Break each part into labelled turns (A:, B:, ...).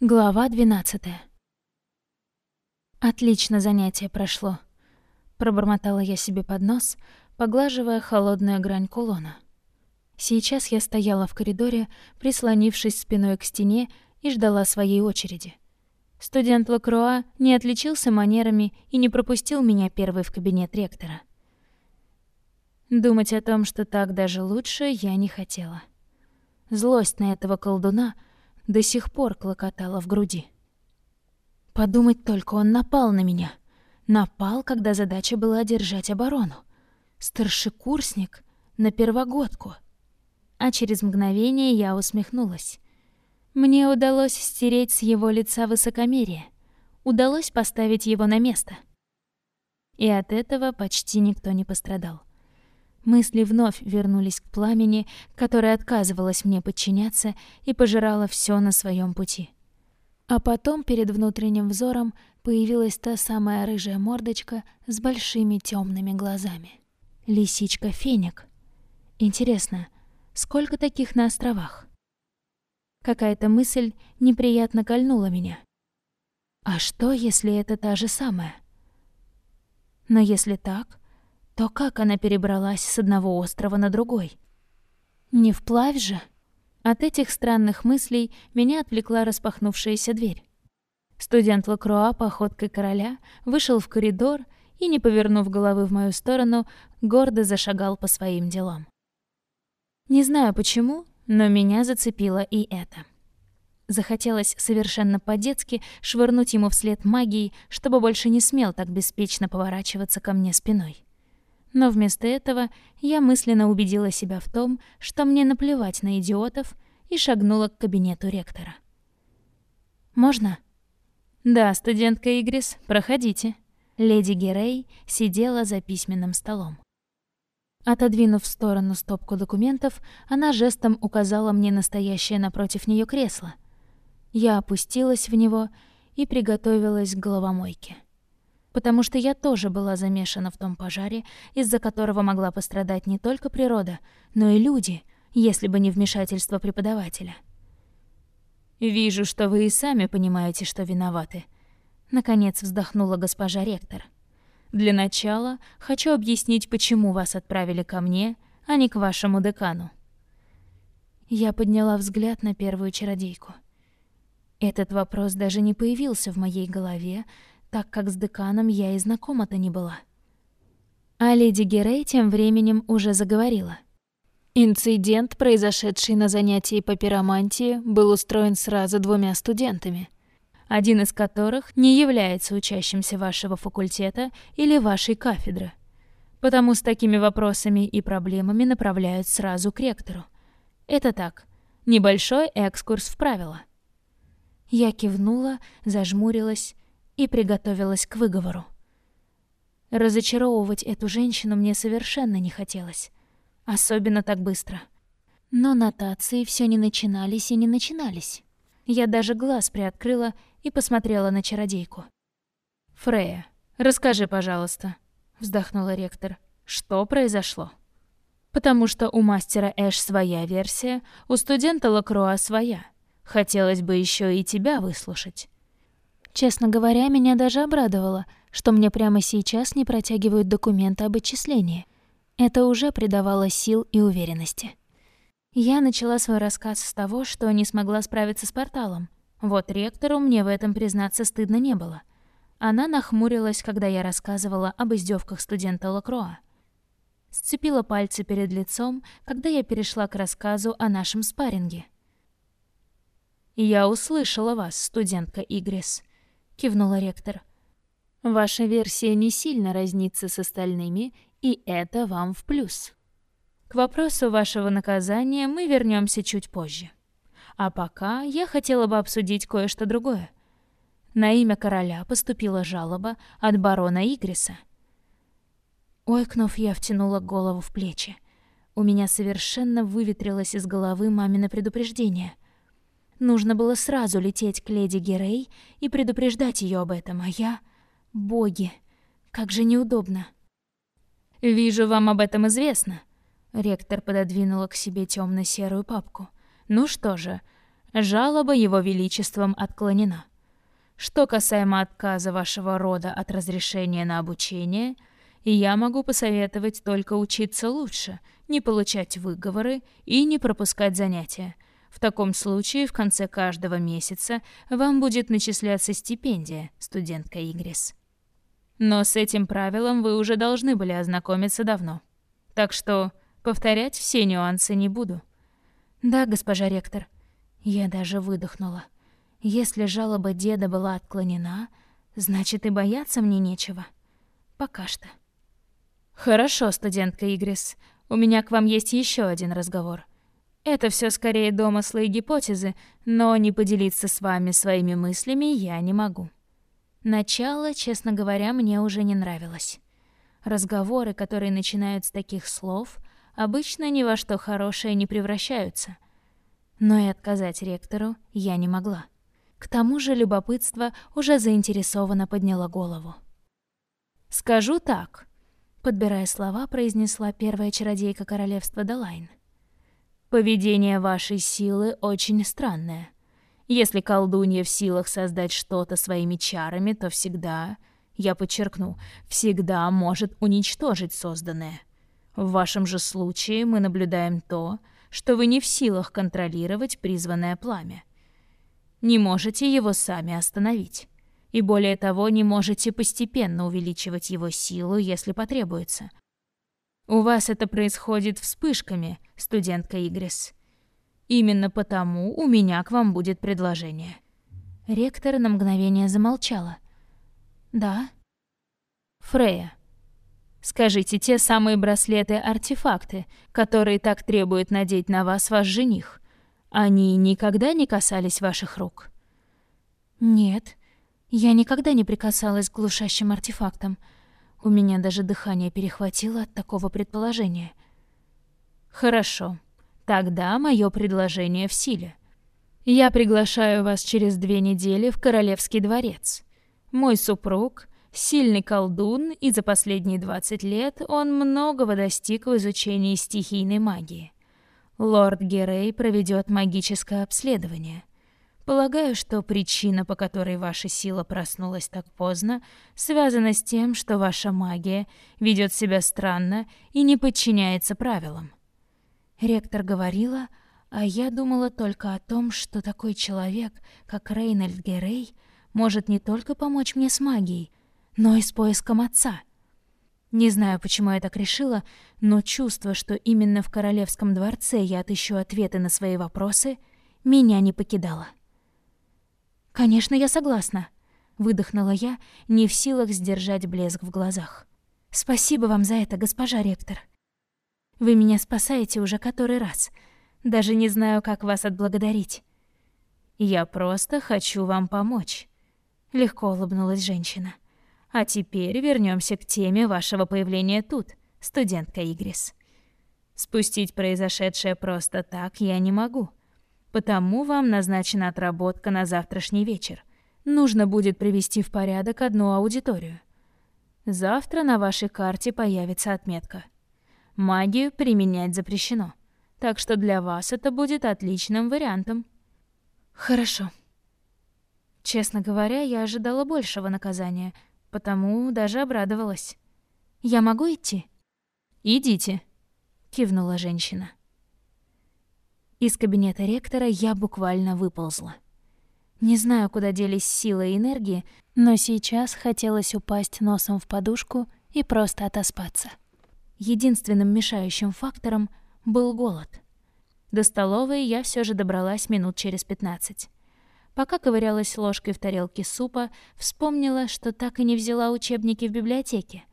A: Глава 12. Отлично занятие прошло. Пробормотала я себе под нос, поглаживая холодную грань кулона. Сейчас я стояла в коридоре, прислонившись спиной к стене и ждала своей очереди. Студент Лакруа не отличился манерами и не пропустил меня первой в кабинет ректора. Думать о том, что так даже лучше, я не хотела. Злость на этого колдуна — до сих пор клокотало в груди. Подумать только, он напал на меня. Напал, когда задача была держать оборону. Старшекурсник на первогодку. А через мгновение я усмехнулась. Мне удалось стереть с его лица высокомерие. Удалось поставить его на место. И от этого почти никто не пострадал. Мысли вновь вернулись к пламени, которое отказывалось мне подчиняться и пожирало все на своем пути. А потом перед внутренним взором появилась та самая рыжая мордочка с большими темными глазами. Лисичка Феник. Интересно, сколько таких на островах? Какая-то мысль неприятно кольнула меня. А что, если это та же самая? Но если так, то как она перебралась с одного острова на другой? Не вплавь же? От этих странных мыслей меня отвлекла распахнувшаяся дверь. Студент Лакруа походкой короля вышел в коридор и, не повернув головы в мою сторону, гордо зашагал по своим делам. Не знаю почему, но меня зацепило и это. Захотелось совершенно по-детски швырнуть ему вслед магией, чтобы больше не смел так беспечно поворачиваться ко мне спиной. Но вместо этого я мысленно убедила себя в том, что мне наплевать на идиотов, и шагнула к кабинету ректора. «Можно?» «Да, студентка Игрис, проходите». Леди Герей сидела за письменным столом. Отодвинув в сторону стопку документов, она жестом указала мне настоящее напротив нее кресло. Я опустилась в него и приготовилась к головомойке потому что я тоже была замешана в том пожаре, из-за которого могла пострадать не только природа, но и люди, если бы не вмешательство преподавателя. «Вижу, что вы и сами понимаете, что виноваты», — наконец вздохнула госпожа ректор. «Для начала хочу объяснить, почему вас отправили ко мне, а не к вашему декану». Я подняла взгляд на первую чародейку. Этот вопрос даже не появился в моей голове, так как с деканом я и знакома-то не была. А леди Герей тем временем уже заговорила. Инцидент, произошедший на занятии по пиромантии, был устроен сразу двумя студентами, один из которых не является учащимся вашего факультета или вашей кафедры. Потому с такими вопросами и проблемами направляют сразу к ректору. Это так, небольшой экскурс в правила. Я кивнула, зажмурилась и приготовилась к выговору. Разочаровывать эту женщину мне совершенно не хотелось. Особенно так быстро. Но нотации все не начинались и не начинались. Я даже глаз приоткрыла и посмотрела на чародейку. «Фрея, расскажи, пожалуйста», — вздохнула ректор. «Что произошло?» «Потому что у мастера Эш своя версия, у студента Лакруа своя. Хотелось бы еще и тебя выслушать». Честно говоря, меня даже обрадовало, что мне прямо сейчас не протягивают документы об отчислении. Это уже придавало сил и уверенности. Я начала свой рассказ с того, что не смогла справиться с порталом. Вот ректору мне в этом признаться стыдно не было. Она нахмурилась, когда я рассказывала об издевках студента Лакроа. Сцепила пальцы перед лицом, когда я перешла к рассказу о нашем спарринге. «Я услышала вас, студентка Игрис», кивнула ректор. Ваша версия не сильно разнится с остальными, и это вам в плюс. К вопросу вашего наказания мы вернемся чуть позже. А пока я хотела бы обсудить кое-что другое. На имя короля поступила жалоба от барона Игриса. Ойкнув, я втянула голову в плечи. У меня совершенно выветрилось из головы мамино предупреждение — Нужно было сразу лететь к леди Герей и предупреждать ее об этом, а я... Боги, как же неудобно. «Вижу, вам об этом известно». Ректор пододвинула к себе темно серую папку. «Ну что же, Жалоба его величеством отклонена. Что касаемо отказа вашего рода от разрешения на обучение, я могу посоветовать только учиться лучше, не получать выговоры и не пропускать занятия. В таком случае в конце каждого месяца вам будет начисляться стипендия, студентка Игрис. Но с этим правилом вы уже должны были ознакомиться давно. Так что повторять все нюансы не буду. Да, госпожа ректор. Я даже выдохнула. Если жалоба деда была отклонена, значит и бояться мне нечего. Пока что. Хорошо, студентка Игрис. У меня к вам есть еще один разговор. Это все скорее домыслы и гипотезы, но не поделиться с вами своими мыслями я не могу. Начало, честно говоря, мне уже не нравилось. Разговоры, которые начинают с таких слов, обычно ни во что хорошее не превращаются. Но и отказать ректору я не могла. К тому же любопытство уже заинтересованно подняло голову. «Скажу так», — подбирая слова, произнесла первая чародейка королевства Далайн. «Поведение вашей силы очень странное. Если колдунья в силах создать что-то своими чарами, то всегда, я подчеркну, всегда может уничтожить созданное. В вашем же случае мы наблюдаем то, что вы не в силах контролировать призванное пламя. Не можете его сами остановить. И более того, не можете постепенно увеличивать его силу, если потребуется. У вас это происходит вспышками, студентка Игрис. Именно потому у меня к вам будет предложение. Ректор на мгновение замолчала. Да. Фрея. Скажите, те самые браслеты-артефакты, которые так требует надеть на вас ваш жених, они никогда не касались ваших рук? Нет. Я никогда не прикасалась к глушащим артефактам. У меня даже дыхание перехватило от такого предположения. Хорошо. Тогда мое предложение в силе. Я приглашаю вас через две недели в Королевский дворец. Мой супруг — сильный колдун, и за последние 20 лет он многого достиг в изучении стихийной магии. Лорд Герей проведет магическое обследование. Полагаю, что причина, по которой ваша сила проснулась так поздно, связана с тем, что ваша магия ведет себя странно и не подчиняется правилам. Ректор говорила, а я думала только о том, что такой человек, как Рейнольд Герей, может не только помочь мне с магией, но и с поиском отца. Не знаю, почему я так решила, но чувство, что именно в королевском дворце я отыщу ответы на свои вопросы, меня не покидало. «Конечно, я согласна», — выдохнула я, не в силах сдержать блеск в глазах. «Спасибо вам за это, госпожа ректор». Вы меня спасаете уже который раз. Даже не знаю, как вас отблагодарить. Я просто хочу вам помочь. Легко улыбнулась женщина. А теперь вернемся к теме вашего появления тут, студентка Игрис. Спустить произошедшее просто так я не могу. Потому вам назначена отработка на завтрашний вечер. Нужно будет привести в порядок одну аудиторию. Завтра на вашей карте появится отметка — Магию применять запрещено. Так что для вас это будет отличным вариантом. Хорошо. Честно говоря, я ожидала большего наказания, потому даже обрадовалась. Я могу идти? Идите, кивнула женщина. Из кабинета ректора я буквально выползла. Не знаю, куда делись силы и энергии, но сейчас хотелось упасть носом в подушку и просто отоспаться. Единственным мешающим фактором был голод. До столовой я все же добралась минут через пятнадцать. Пока ковырялась ложкой в тарелке супа, вспомнила, что так и не взяла учебники в библиотеке.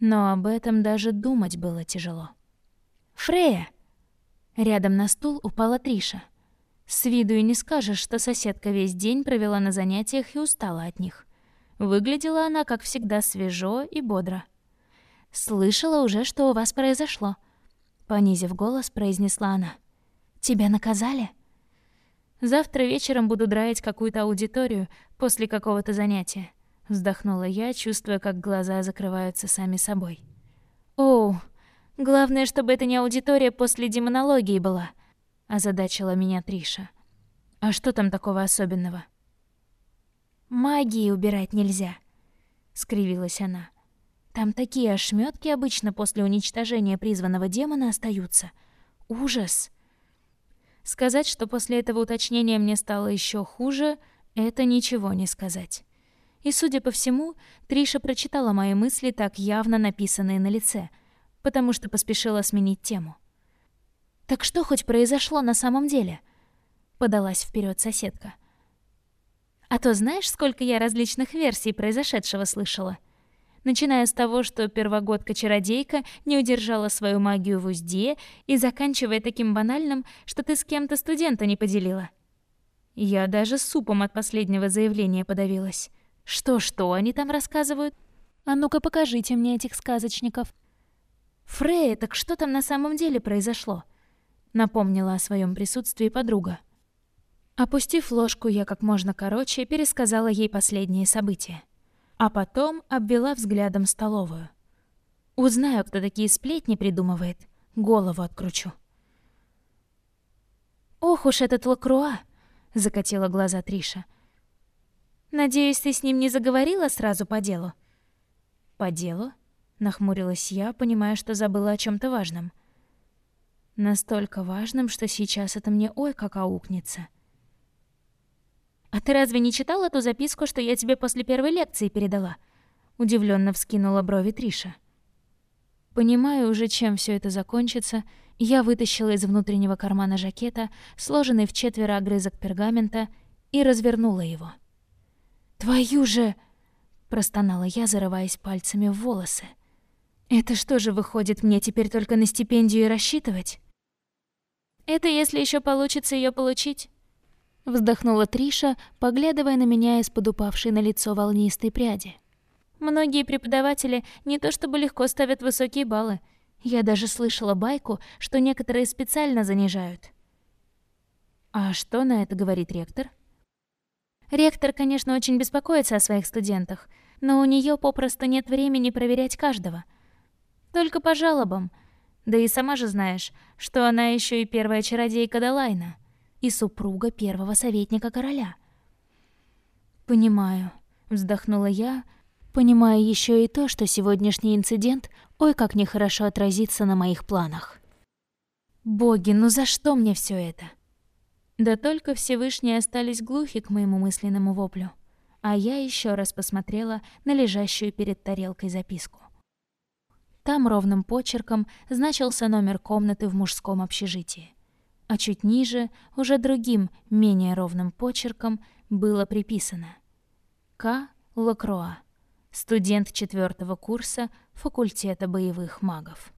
A: Но об этом даже думать было тяжело. «Фрея!» Рядом на стул упала Триша. С виду и не скажешь, что соседка весь день провела на занятиях и устала от них. Выглядела она, как всегда, свежо и бодро. Слышала уже, что у вас произошло, понизив голос, произнесла она. Тебя наказали? Завтра вечером буду драить какую-то аудиторию после какого-то занятия, вздохнула я, чувствуя, как глаза закрываются сами собой. О, главное, чтобы это не аудитория после демонологии была, озадачила меня Триша. А что там такого особенного? Магии убирать нельзя, скривилась она. Там такие ошметки обычно после уничтожения призванного демона остаются. Ужас. Сказать, что после этого уточнения мне стало еще хуже, это ничего не сказать. И, судя по всему, Триша прочитала мои мысли, так явно написанные на лице, потому что поспешила сменить тему. «Так что хоть произошло на самом деле?» — подалась вперед соседка. «А то знаешь, сколько я различных версий произошедшего слышала?» начиная с того, что первогодка-чародейка не удержала свою магию в узде, и заканчивая таким банальным, что ты с кем-то студента не поделила. Я даже супом от последнего заявления подавилась. Что-что они там рассказывают? А ну-ка покажите мне этих сказочников. Фрей, так что там на самом деле произошло? Напомнила о своем присутствии подруга. Опустив ложку, я как можно короче пересказала ей последние события а потом обвела взглядом столовую. Узнаю, кто такие сплетни придумывает, голову откручу. «Ох уж этот Лакруа!» — закатила глаза Триша. «Надеюсь, ты с ним не заговорила сразу по делу?» «По делу?» — нахмурилась я, понимая, что забыла о чем то важном. Настолько важном, что сейчас это мне ой как аукнется. «А ты разве не читала ту записку, что я тебе после первой лекции передала?» Удивленно вскинула брови Триша. Понимаю уже, чем все это закончится, я вытащила из внутреннего кармана жакета сложенный в четверо огрызок пергамента и развернула его. «Твою же!» — простонала я, зарываясь пальцами в волосы. «Это что же выходит, мне теперь только на стипендию и рассчитывать?» «Это если еще получится ее получить», Вздохнула Триша, поглядывая на меня из-под упавшей на лицо волнистой пряди. Многие преподаватели не то чтобы легко ставят высокие баллы. Я даже слышала байку, что некоторые специально занижают. А что на это говорит ректор? Ректор, конечно, очень беспокоится о своих студентах, но у нее попросту нет времени проверять каждого. Только по жалобам. Да и сама же знаешь, что она еще и первая чародейка Далайна и супруга первого советника короля. «Понимаю», — вздохнула я, понимая еще и то, что сегодняшний инцидент ой как нехорошо отразится на моих планах. «Боги, ну за что мне все это?» Да только Всевышние остались глухи к моему мысленному воплю, а я еще раз посмотрела на лежащую перед тарелкой записку. Там ровным почерком значился номер комнаты в мужском общежитии а чуть ниже, уже другим, менее ровным почерком, было приписано «К. Лакроа, студент четвертого курса факультета боевых магов».